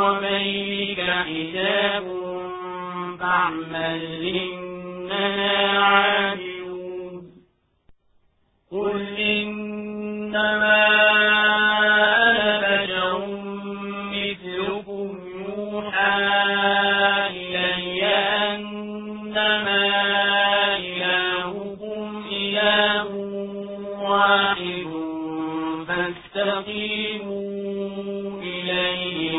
وبينك حجاب فاعمل إننا عاملون قل إنما أنا بشر مثلكم يوحى إلي أنما إلهكم إله واحد فاستقيموا إليه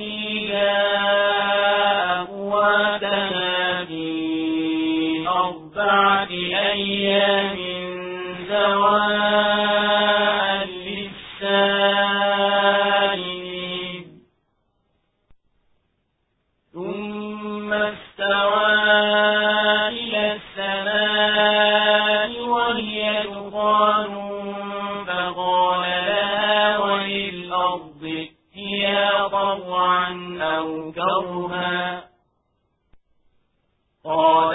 فيها أقواتها في أربعة أيام سواء للسائلين ثم استوى إلى السماء وهي دخان ائتيا طوعا أو كرها. قالتا